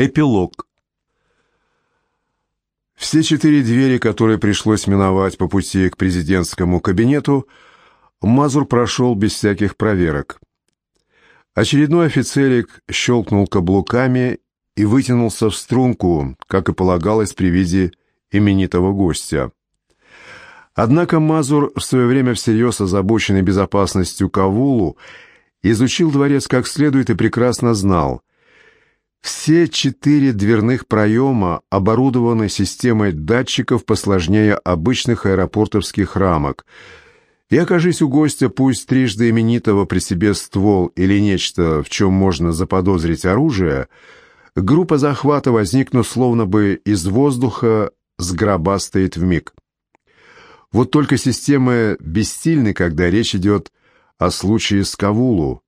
Эпилог. Все четыре двери, которые пришлось миновать по пути к президентскому кабинету, Мазур прошел без всяких проверок. Очередной офицерик щелкнул каблуками и вытянулся в струнку, как и полагалось при виде именитого гостя. Однако Мазур, в свое время всерьез озабоченный безопасностью Кавулу, изучил дворец как следует и прекрасно знал, все четыре дверных проема оборудованы системой датчиков посложнее обычных аэропортовских рамок. И окажись у гостя пусть трижды именитого при себе ствол или нечто, в чем можно заподозрить оружие, группа захвата возникнут словно бы из воздуха, сгробастает вмиг. Вот только системы бессильны, когда речь идет о случае с Кавулу,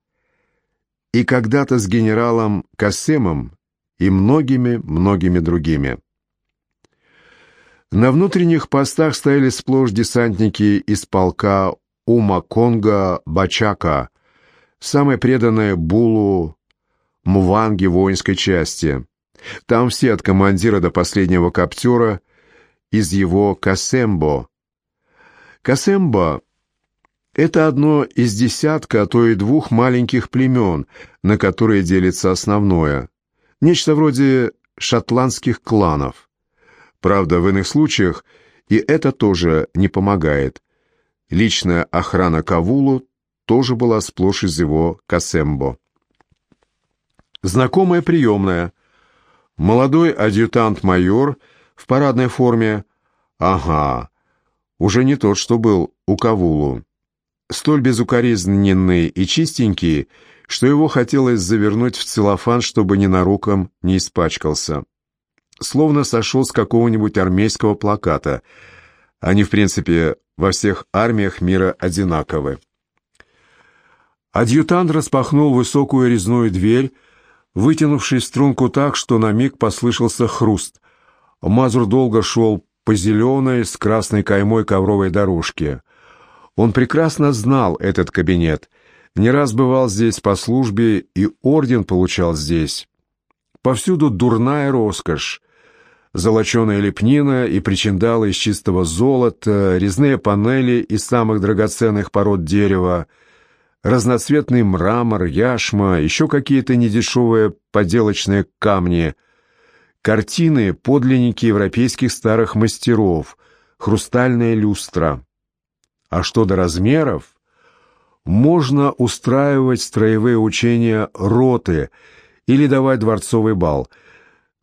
и когда-то с генералом Кассемом и многими-многими другими. На внутренних постах стояли сплошь десантники из полка Ума Конга Бачака, самой преданной Булу Мванги воинской части. Там все от командира до последнего коптера из его Касембо. Касембо это одно из десятка, а то и двух маленьких племен, на которые делится основное. Нечто вроде шотландских кланов. Правда, в иных случаях и это тоже не помогает. Личная охрана Кавулу тоже была сплошь из его Касембо. Знакомая приемная. Молодой адъютант-майор в парадной форме. Ага, уже не тот, что был у Кавулу столь безукоризненный и чистенький, что его хотелось завернуть в целлофан, чтобы ненароком не испачкался. Словно сошел с какого-нибудь армейского плаката. Они, в принципе, во всех армиях мира одинаковы. Адъютант распахнул высокую резную дверь, вытянувший струнку так, что на миг послышался хруст. Мазур долго шел по зеленой с красной каймой ковровой дорожке. Он прекрасно знал этот кабинет, не раз бывал здесь по службе и орден получал здесь. Повсюду дурная роскошь. Золоченая лепнина и причиндалы из чистого золота, резные панели из самых драгоценных пород дерева, разноцветный мрамор, яшма, еще какие-то недешевые поделочные камни, картины, подлинники европейских старых мастеров, хрустальная люстра. А что до размеров, можно устраивать строевые учения роты или давать дворцовый бал.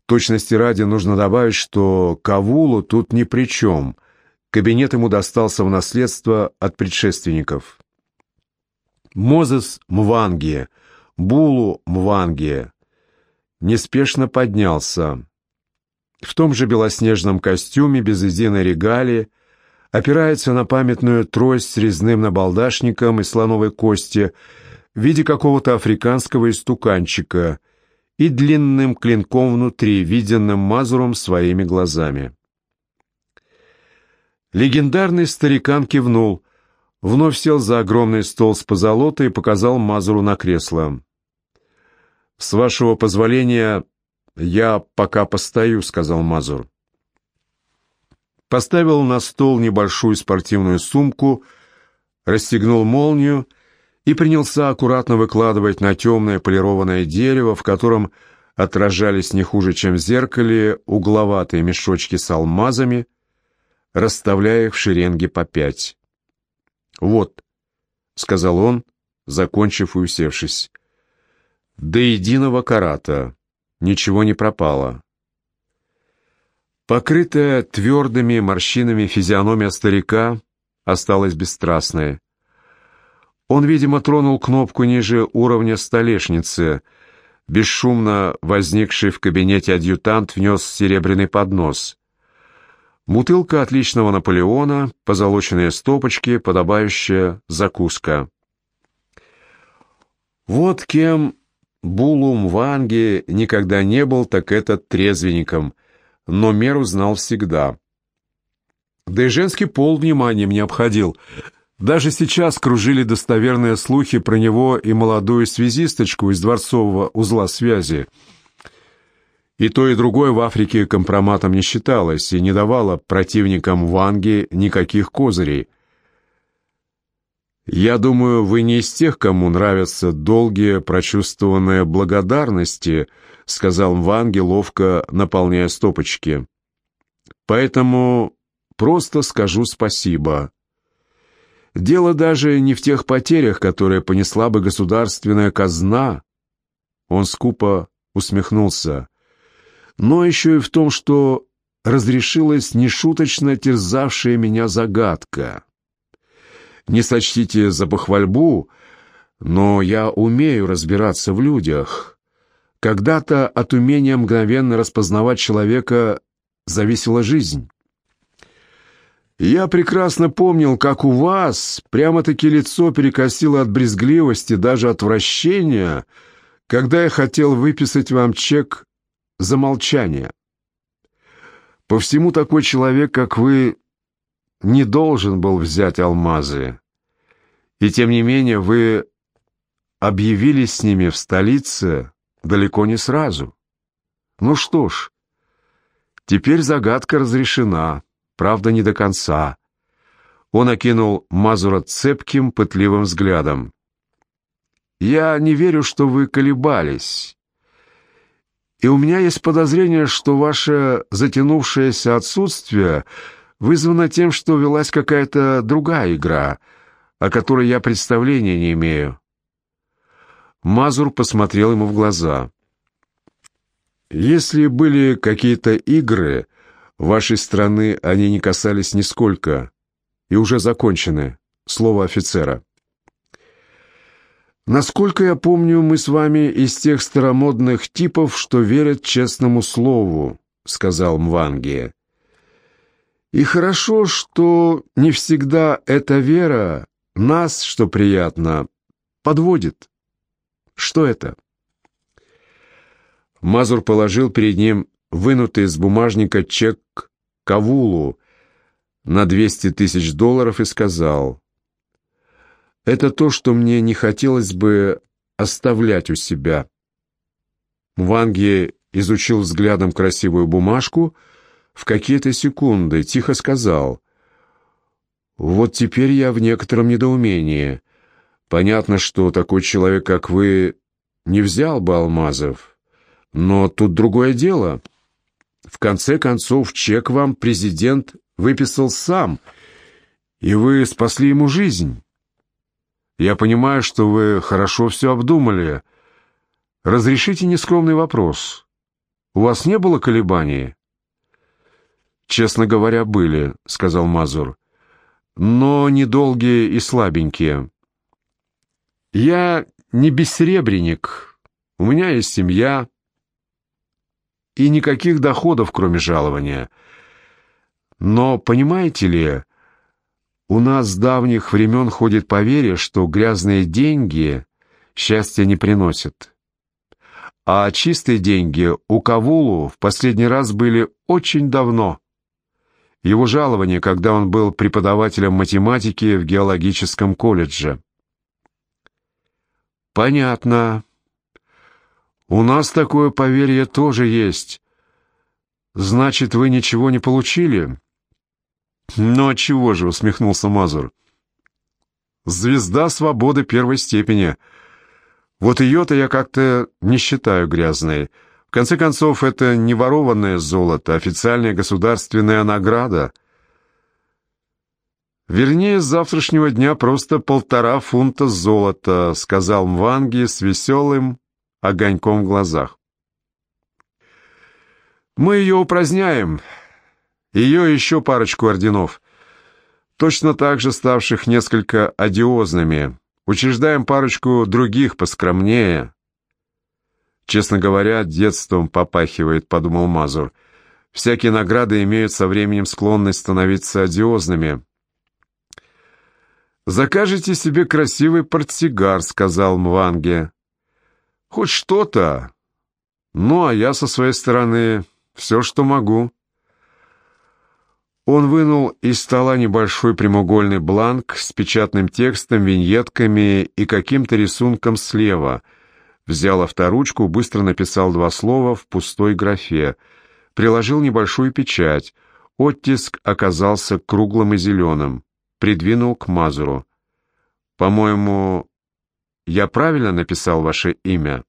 Точности ради нужно добавить, что Кавулу тут ни при чем. Кабинет ему достался в наследство от предшественников. Мозес Мванги, Булу Мванги неспешно поднялся. В том же белоснежном костюме, без единой регалии, опирается на памятную трость с резным набалдашником из слоновой кости в виде какого-то африканского истуканчика и длинным клинком внутри, виденным Мазуром своими глазами. Легендарный старикан кивнул, вновь сел за огромный стол с позолотой и показал Мазуру на кресло. «С вашего позволения, я пока постою», — сказал Мазур поставил на стол небольшую спортивную сумку, расстегнул молнию и принялся аккуратно выкладывать на темное полированное дерево, в котором отражались не хуже, чем в зеркале, угловатые мешочки с алмазами, расставляя их в шеренге по пять. «Вот», — сказал он, закончив и усевшись, — «до единого карата ничего не пропало». Покрытая твердыми морщинами физиономия старика осталась бесстрастной. Он, видимо, тронул кнопку ниже уровня столешницы. Бесшумно возникший в кабинете адъютант внес серебряный поднос. Бутылка отличного Наполеона, позолоченные стопочки, подобающая закуска. Вот кем Булум Ванги никогда не был, так это трезвенником — но меру знал всегда. Да и женский пол вниманием не обходил. Даже сейчас кружили достоверные слухи про него и молодую связисточку из дворцового узла связи. И то, и другое в Африке компроматом не считалось и не давало противникам Ванги никаких козырей. «Я думаю, вы не из тех, кому нравятся долгие прочувствованные благодарности», сказал Ванги, ловко наполняя стопочки. «Поэтому просто скажу спасибо. Дело даже не в тех потерях, которые понесла бы государственная казна». Он скупо усмехнулся но еще и в том, что разрешилась нешуточно терзавшая меня загадка. Не сочтите за похвальбу, но я умею разбираться в людях. Когда-то от умения мгновенно распознавать человека зависела жизнь. Я прекрасно помнил, как у вас прямо-таки лицо перекосило от брезгливости, даже отвращения, когда я хотел выписать вам чек за молчание. По всему такой человек, как вы, не должен был взять алмазы. И тем не менее вы объявились с ними в столице далеко не сразу. Ну что ж, теперь загадка разрешена, правда, не до конца. Он окинул Мазура цепким, пытливым взглядом. «Я не верю, что вы колебались. И у меня есть подозрение, что ваше затянувшееся отсутствие вызвано тем, что велась какая-то другая игра, о которой я представления не имею. Мазур посмотрел ему в глаза. «Если были какие-то игры, вашей страны они не касались нисколько и уже закончены. Слово офицера». Насколько я помню, мы с вами из тех старомодных типов, что верят честному слову, сказал Мванги. И хорошо, что не всегда эта вера нас, что приятно, подводит. Что это? Мазур положил перед ним вынутый из бумажника чек Кавулу на 200 тысяч долларов и сказал, это то, что мне не хотелось бы оставлять у себя. Ванги изучил взглядом красивую бумажку, в какие-то секунды тихо сказал, «Вот теперь я в некотором недоумении. Понятно, что такой человек, как вы, не взял бы алмазов, но тут другое дело. В конце концов, чек вам президент выписал сам, и вы спасли ему жизнь». Я понимаю, что вы хорошо все обдумали. Разрешите нескромный вопрос. У вас не было колебаний? Честно говоря, были, сказал Мазур. Но недолгие и слабенькие. Я не бессребренник. У меня есть семья и никаких доходов, кроме жалования. Но, понимаете ли, у нас с давних времен ходит поверье, что грязные деньги счастья не приносят. А чистые деньги у Кавулу в последний раз были очень давно. Его жалование, когда он был преподавателем математики в геологическом колледже. Понятно. У нас такое поверье тоже есть. Значит, вы ничего не получили? «Ну а чего же?» — усмехнулся Мазур. «Звезда свободы первой степени. Вот ее-то я как-то не считаю грязной. В конце концов, это не ворованное золото, а официальная государственная награда. Вернее, с завтрашнего дня просто полтора фунта золота», — сказал Мванги с веселым огоньком в глазах. «Мы ее упраздняем». Ее еще парочку орденов, точно так же ставших несколько одиозными. Учреждаем парочку других поскромнее. Честно говоря, детством попахивает, подумал Мазур. Всякие награды имеют со временем склонность становиться одиозными. «Закажите себе красивый портсигар», — сказал Мванге. «Хоть что-то. Ну, а я со своей стороны все, что могу». Он вынул из стола небольшой прямоугольный бланк с печатным текстом, виньетками и каким-то рисунком слева, Взял авторучку, быстро написал два слова в пустой графе, приложил небольшую печать. Оттиск оказался круглым и зеленым. Придвинул к Мазуру. «По-моему, я правильно написал ваше имя?»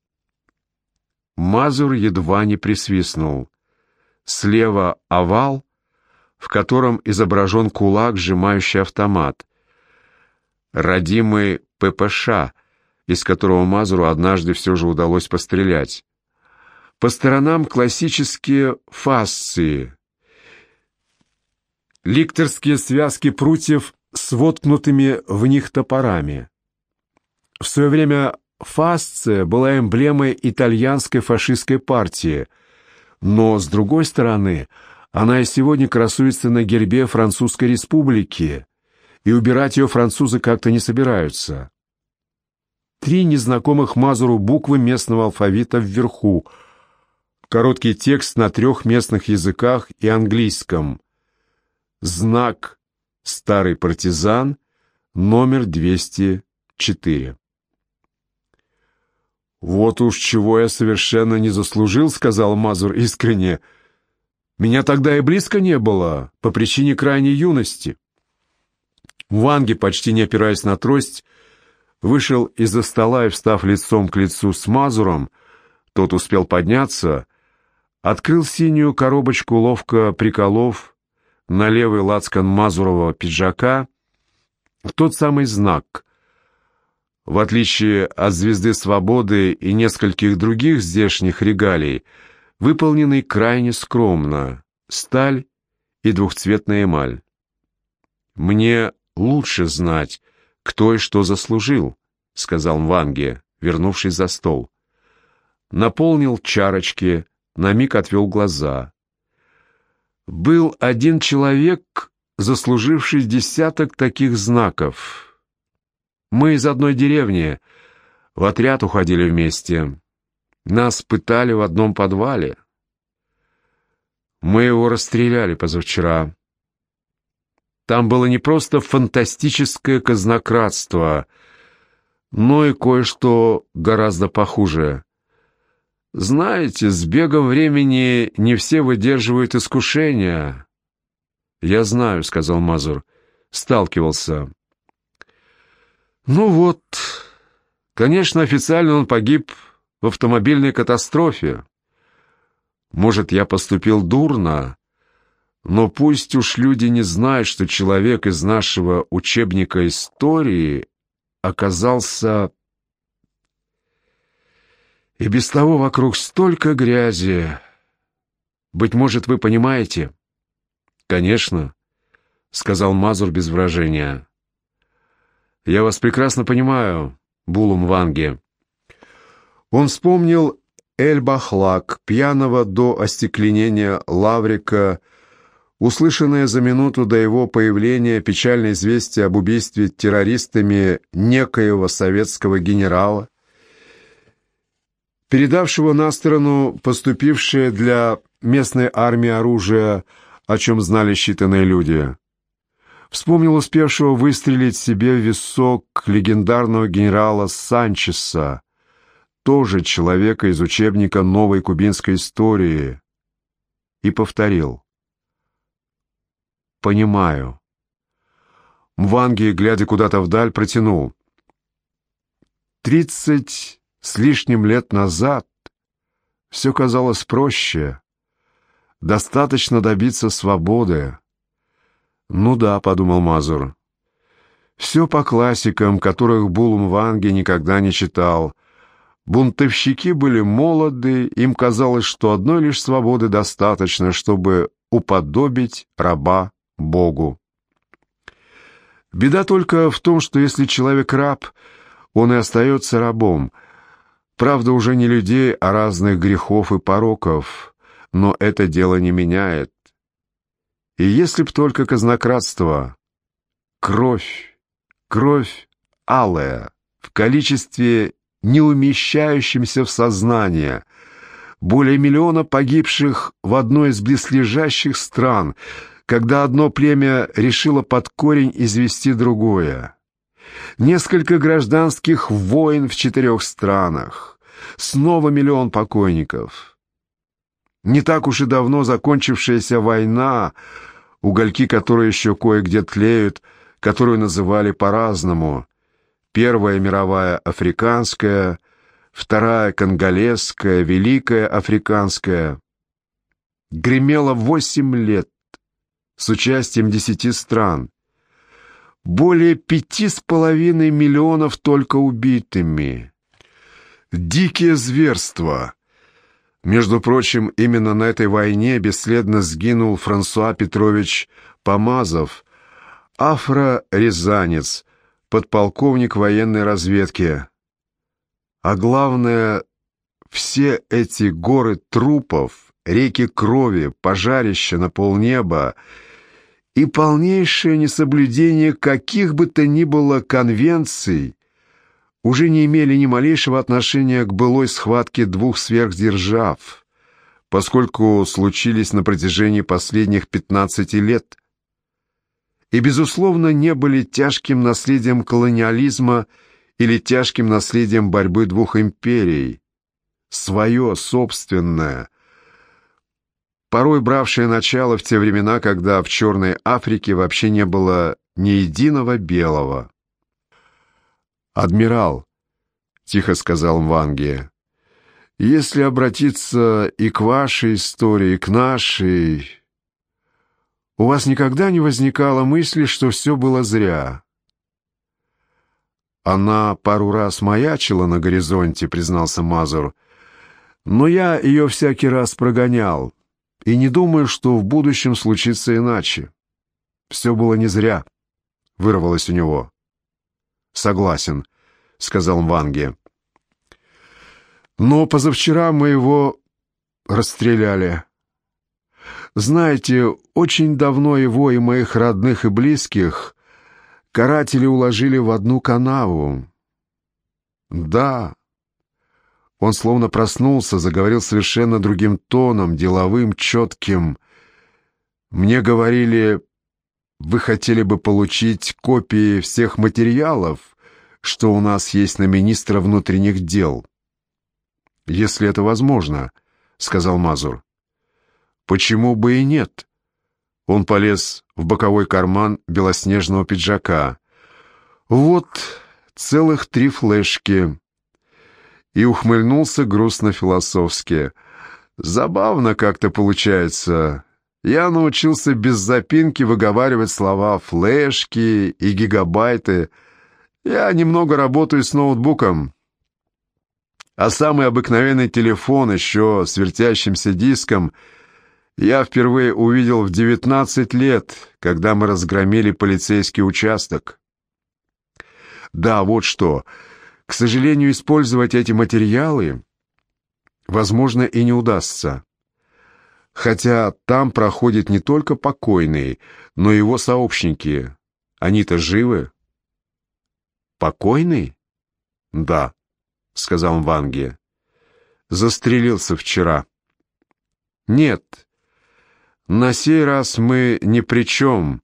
Мазур едва не присвистнул. Слева овал, в котором изображен кулак, сжимающий автомат. Родимый ППШ, из которого Мазуру однажды все же удалось пострелять. По сторонам классические фасции. Ликторские связки прутьев с воткнутыми в них топорами. В свое время фасция была эмблемой итальянской фашистской партии, но, с другой стороны, она и сегодня красуется на гербе Французской республики, и убирать ее французы как-то не собираются. Три незнакомых Мазуру буквы местного алфавита вверху, короткий текст на трех местных языках и английском. Знак «Старый партизан», номер 204. «Вот уж чего я совершенно не заслужил», — сказал Мазур искренне. «Меня тогда и близко не было, по причине крайней юности». Ванги, почти не опираясь на трость, вышел из-за стола и, встав лицом к лицу с Мазуром, тот успел подняться, открыл синюю коробочку, ловко приколов на левый лацкан Мазурова пиджака тот самый знак, в отличие от «Звезды свободы» и нескольких других здешних регалий, выполненный крайне скромно, сталь и двухцветная эмаль. «Мне лучше знать, кто и что заслужил», — сказал Мванге, вернувшись за стол. Наполнил чарочки, на миг отвел глаза. «Был один человек, заслуживший десяток таких знаков». Мы из одной деревни, в отряд уходили вместе. Нас пытали в одном подвале. Мы его расстреляли позавчера. Там было не просто фантастическое казнократство, но и кое-что гораздо похуже. Знаете, с бегом времени не все выдерживают искушения. «Я знаю», — сказал Мазур, — «сталкивался». Ну вот, конечно, официально он погиб в автомобильной катастрофе. Может, я поступил дурно, но пусть уж люди не знают, что человек из нашего учебника истории оказался... И без того вокруг столько грязи. Быть может, вы понимаете? Конечно, — сказал Мазур без выражения. «Я вас прекрасно понимаю, Булум Ванге». Он вспомнил Эль-Бахлак, пьяного до остекленения Лаврика, услышанное за минуту до его появления печальное известие об убийстве террористами некоего советского генерала, передавшего на сторону поступившее для местной армии оружие, о чем знали считанные люди. Вспомнил успевшего выстрелить себе в висок легендарного генерала Санчеса, тоже человека из учебника новой кубинской истории, и повторил. «Понимаю». Мванги, глядя куда-то вдаль, протянул. «Тридцать с лишним лет назад все казалось проще. Достаточно добиться свободы. «Ну да», — подумал Мазур. «Все по классикам, которых Булум Ванге никогда не читал. Бунтовщики были молоды, им казалось, что одной лишь свободы достаточно, чтобы уподобить раба Богу. Беда только в том, что если человек раб, он и остается рабом. Правда, уже не людей, а разных грехов и пороков. Но это дело не меняет. И если б только казнократство, кровь, кровь алая, в количестве не умещающемся в сознание, более миллиона погибших в одной из близлежащих стран, когда одно племя решило под корень извести другое. Несколько гражданских войн в четырех странах, Снова миллион покойников. Не так уж и давно закончившаяся война, угольки которой еще кое-где тлеют, которую называли по-разному. Первая мировая африканская, вторая конголезская, великая африканская. Гремела восемь лет с участием десяти стран. Более пяти с половиной миллионов только убитыми. Дикие зверства. Между прочим, именно на этой войне бесследно сгинул Франсуа Петрович Помазов, афро-рязанец, подполковник военной разведки. А главное, все эти горы трупов, реки крови, пожарища на полнеба и полнейшее несоблюдение каких бы то ни было конвенций уже не имели ни малейшего отношения к былой схватке двух сверхдержав, поскольку случились на протяжении последних 15 лет и, безусловно, не были тяжким наследием колониализма или тяжким наследием борьбы двух империй. Свое, собственное, порой бравшее начало в те времена, когда в Черной Африке вообще не было ни единого белого. «Адмирал», — тихо сказал Мванге, — «если обратиться и к вашей истории, и к нашей, у вас никогда не возникало мысли, что все было зря?» «Она пару раз маячила на горизонте», — признался Мазур, — «но я ее всякий раз прогонял, и не думаю, что в будущем случится иначе. Все было не зря», — вырвалось у него. «Согласен», — сказал Мванге. «Но позавчера мы его расстреляли. Знаете, очень давно его и моих родных и близких каратели уложили в одну канаву. Да». Он словно проснулся, заговорил совершенно другим тоном, деловым, четким. «Мне говорили, вы хотели бы получить копии всех материалов, что у нас есть на министра внутренних дел. Если это возможно, сказал Мазур. Почему бы и нет? Он полез в боковой карман белоснежного пиджака. Вот целых три флешки. И ухмыльнулся грустно-философски. Забавно как-то получается. Я научился без запинки выговаривать слова «флешки» и «гигабайты», я немного работаю с ноутбуком. А самый обыкновенный телефон еще с вертящимся диском я впервые увидел в 19 лет, когда мы разгромили полицейский участок. Да, вот что. К сожалению, использовать эти материалы, возможно, и не удастся. Хотя там проходит не только покойный, но и его сообщники. Они-то живы. «Покойный?» «Да», — сказал Ванге. «Застрелился вчера». «Нет, на сей раз мы ни при чем.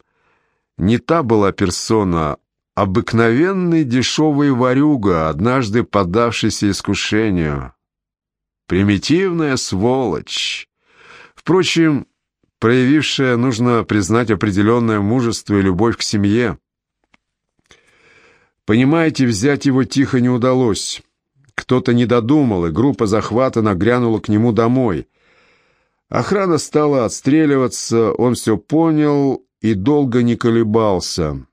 Не та была персона, обыкновенный дешевый ворюга, однажды поддавшийся искушению. Примитивная сволочь. Впрочем, проявившая, нужно признать, определенное мужество и любовь к семье. Понимаете, взять его тихо не удалось. Кто-то не додумал, и группа захвата нагрянула к нему домой. Охрана стала отстреливаться, он все понял и долго не колебался.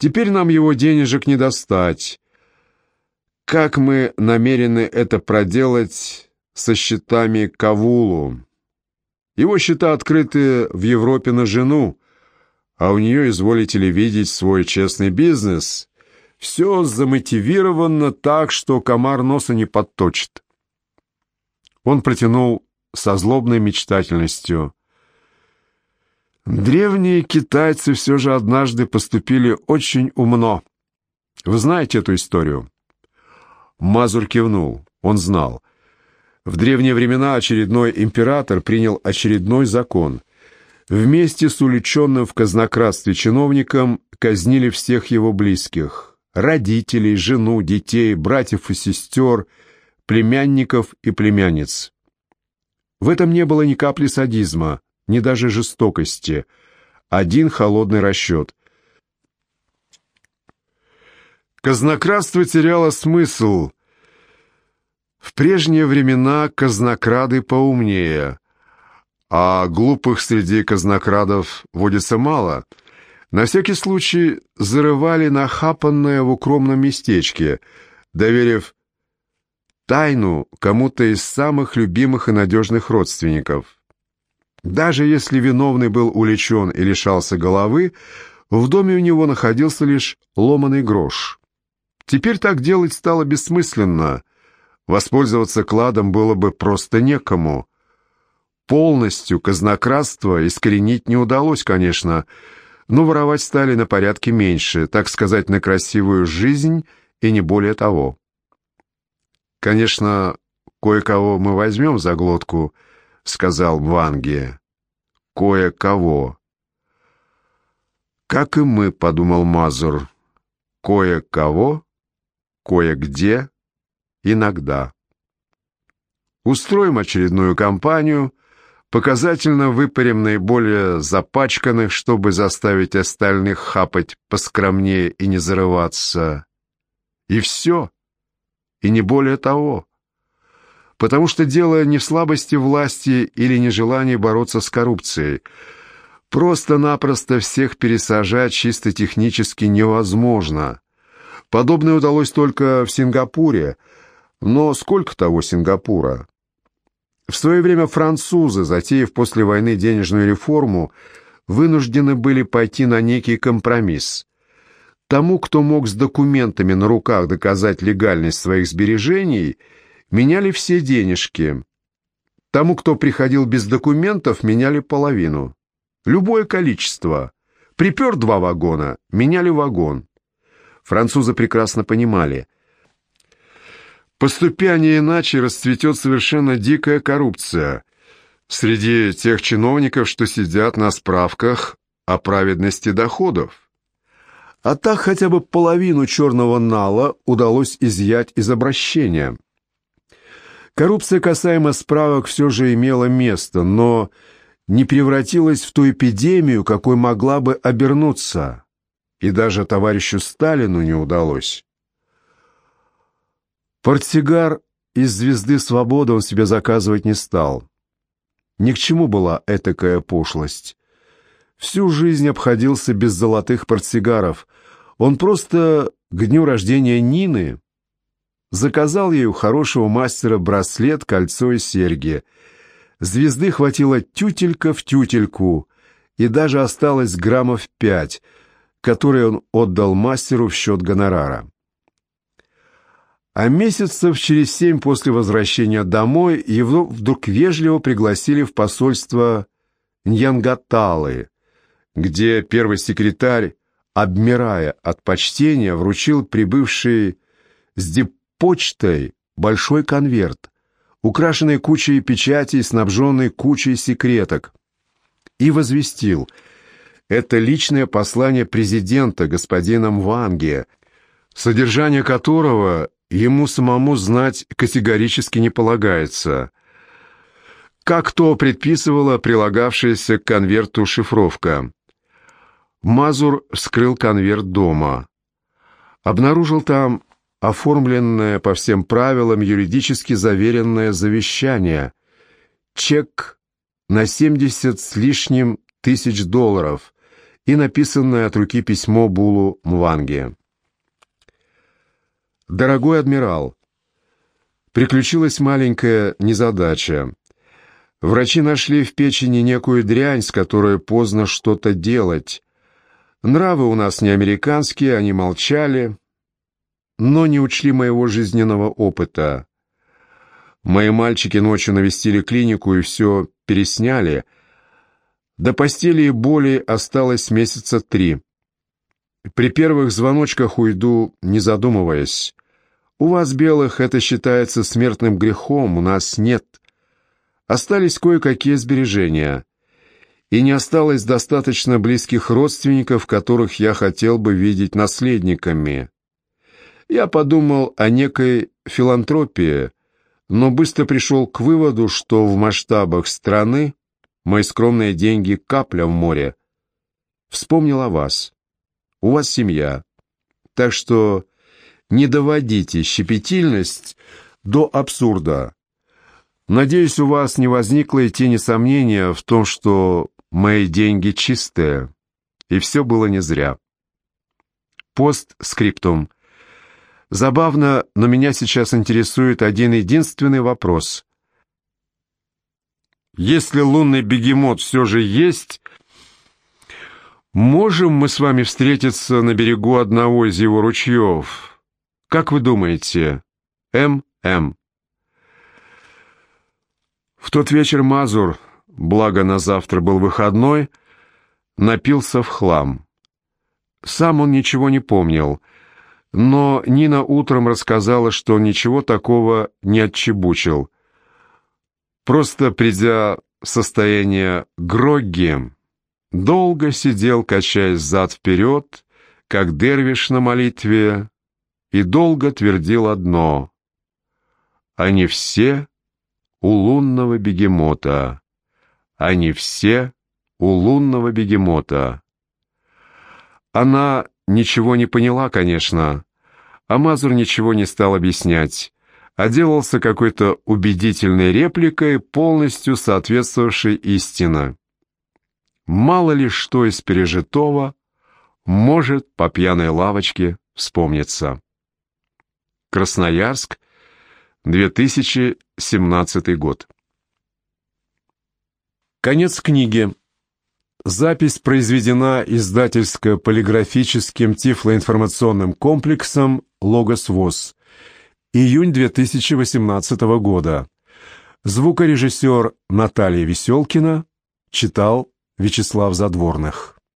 Теперь нам его денежек не достать. Как мы намерены это проделать со счетами Кавулу? Его счета открыты в Европе на жену, а у нее, изволите ли видеть, свой честный бизнес. Все замотивировано так, что комар носа не подточит. Он протянул со злобной мечтательностью. Древние китайцы все же однажды поступили очень умно. Вы знаете эту историю? Мазур кивнул. Он знал. В древние времена очередной император принял очередной закон — Вместе с уличенным в казнократстве чиновником казнили всех его близких. Родителей, жену, детей, братьев и сестер – племянников и племянниц. В этом не было ни капли садизма, ни даже жестокости. Один холодный расчет. Казнократство теряло смысл. В прежние времена казнокрады поумнее, а глупых среди казнокрадов водится мало. На всякий случай зарывали нахапанное в укромном местечке, доверив тайну кому-то из самых любимых и надежных родственников. Даже если виновный был уличен и лишался головы, в доме у него находился лишь ломаный грош. Теперь так делать стало бессмысленно. Воспользоваться кладом было бы просто некому. Полностью казнократство искоренить не удалось, конечно, но воровать стали на порядке меньше, так сказать, на красивую жизнь и не более того. «Конечно, кое-кого мы возьмем за глотку», — сказал Ванги. «Кое-кого». «Как и мы», — подумал Мазур. «Кое-кого, кое-где, иногда». Устроим очередную кампанию, показательно выпарим наиболее запачканных, чтобы заставить остальных хапать поскромнее и не зарываться. И все и не более того. Потому что дело не в слабости власти или нежелании бороться с коррупцией. Просто-напросто всех пересажать чисто технически невозможно. Подобное удалось только в Сингапуре. Но сколько того Сингапура? В свое время французы, затеяв после войны денежную реформу, вынуждены были пойти на некий компромисс. Тому, кто мог с документами на руках доказать легальность своих сбережений, меняли все денежки. Тому, кто приходил без документов, меняли половину. Любое количество. Припер два вагона, меняли вагон. Французы прекрасно понимали. Поступя иначе, расцветет совершенно дикая коррупция среди тех чиновников, что сидят на справках о праведности доходов. А так хотя бы половину черного нала удалось изъять из обращения. Коррупция касаемо справок все же имела место, но не превратилась в ту эпидемию, какой могла бы обернуться. И даже товарищу Сталину не удалось. Портсигар из «Звезды свободы» он себе заказывать не стал. Ни к чему была этакая пошлость. Всю жизнь обходился без золотых портсигаров. Он просто к дню рождения Нины заказал ей у хорошего мастера браслет, кольцо и серьги. Звезды хватило тютелька в тютельку, и даже осталось граммов пять, которые он отдал мастеру в счет гонорара. А месяцев через семь после возвращения домой его вдруг вежливо пригласили в посольство Ньянгаталы, где первый секретарь, обмирая от почтения, вручил прибывший с депочтой большой конверт, украшенный кучей печатей, снабженный кучей секреток, и возвестил «Это личное послание президента господина Мванге, содержание которого ему самому знать категорически не полагается» как то предписывала прилагавшаяся к конверту шифровка. Мазур вскрыл конверт дома. Обнаружил там оформленное по всем правилам юридически заверенное завещание. Чек на 70 с лишним тысяч долларов и написанное от руки письмо Булу Мванге. «Дорогой адмирал, приключилась маленькая незадача. Врачи нашли в печени некую дрянь, с которой поздно что-то делать. Нравы у нас не американские, они молчали, но не учли моего жизненного опыта. Мои мальчики ночью навестили клинику и все пересняли. До постели и боли осталось месяца три. При первых звоночках уйду, не задумываясь. У вас, белых, это считается смертным грехом, у нас нет. Остались кое-какие сбережения и не осталось достаточно близких родственников, которых я хотел бы видеть наследниками. Я подумал о некой филантропии, но быстро пришел к выводу, что в масштабах страны мои скромные деньги — капля в море. Вспомнил о вас. У вас семья. Так что не доводите щепетильность до абсурда. Надеюсь, у вас не возникло и тени сомнения в том, что мои деньги чистые, и все было не зря. Постскриптум. Забавно, но меня сейчас интересует один единственный вопрос. Если лунный бегемот все же есть, можем мы с вами встретиться на берегу одного из его ручьев? Как вы думаете? М.М. В тот вечер Мазур, благо на завтра был выходной, напился в хлам. Сам он ничего не помнил, но Нина утром рассказала, что ничего такого не отчебучил. Просто придя в состояние грогги, долго сидел, качаясь зад-вперед, как дервиш на молитве, и долго твердил одно — они все у лунного бегемота, они все у лунного бегемота. Она ничего не поняла, конечно, а Мазур ничего не стал объяснять, а делался какой-то убедительной репликой, полностью соответствовавшей истине. Мало ли что из пережитого может по пьяной лавочке вспомниться. Красноярск, 2017 год. Конец книги. Запись произведена издательско-полиграфическим тифлоинформационным комплексом «Логос ВОЗ». Июнь 2018 года. Звукорежиссер Наталья Веселкина читал Вячеслав Задворных.